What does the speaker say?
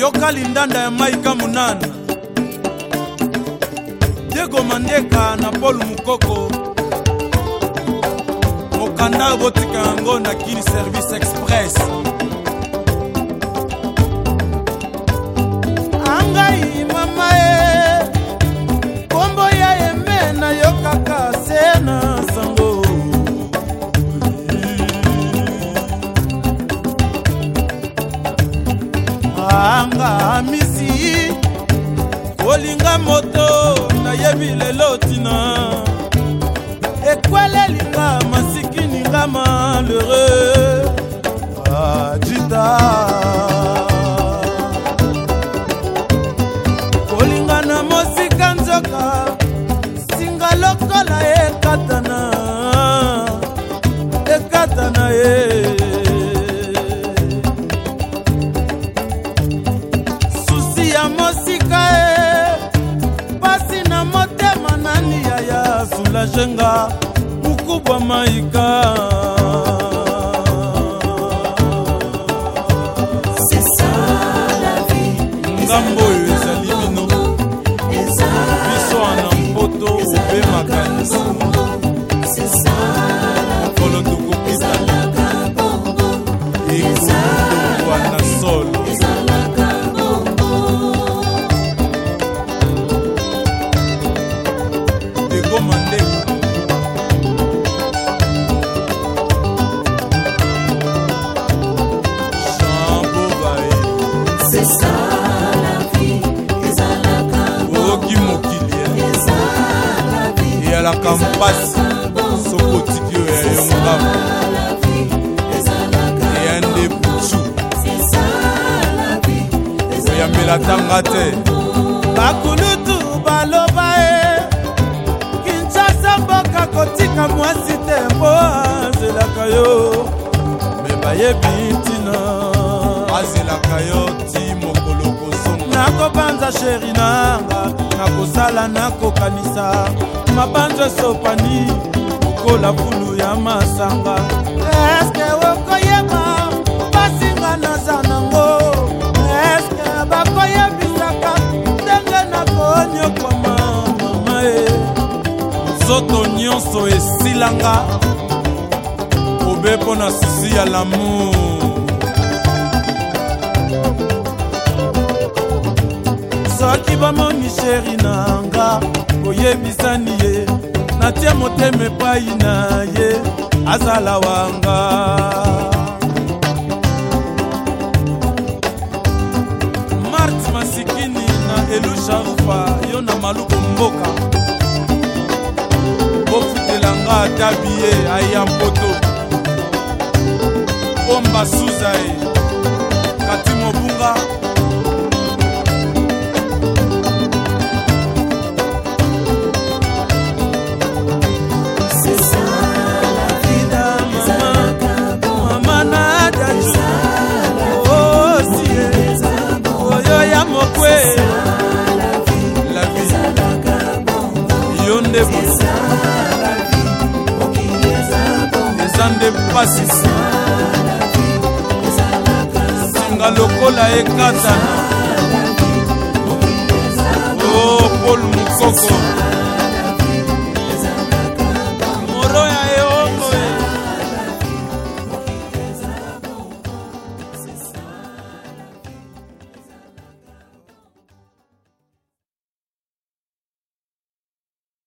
yoka lindanda ya maika munana diego mandeka na paul mukoko mokanda botika yango na kili service express kaka amisi kolinga moto nayebi lelo ntina ekwelelinga masikininga malheureux ajita ah, kolinga na mosika nzoka singa lokola ye bajenga mukubwa maika ngambo oyo oyoki mokili eyalaka mpasi soki otiki oyo yayo ngamba eya nde butu oyambela ntanga te bakulutu baloba e kinshasa mboka kotika mwasi te mpo azelaka yo me bayebi ntina bazelaka yo ti mokolo kozonga nakopanza sheri nanga nakosala nakokanisa mabanzo esopani lokola fulu ya masanga eske okoyeba basinga naza nango eske bakoyebisaka ndenge nakonyokwama mama e nzoto nyonso esilanga obe mpo na susi ya lamour soki bomoni sheri na nga boyebisani ye natia motema epai na ye azala wanga mart masikini na elusharufa yo na maluku mboka bofutelanga ata biye aya mpoto pomba suza ye kati mobunga yo nde eza nde mpasi sanga lokola ekatana o oh, paul mokoko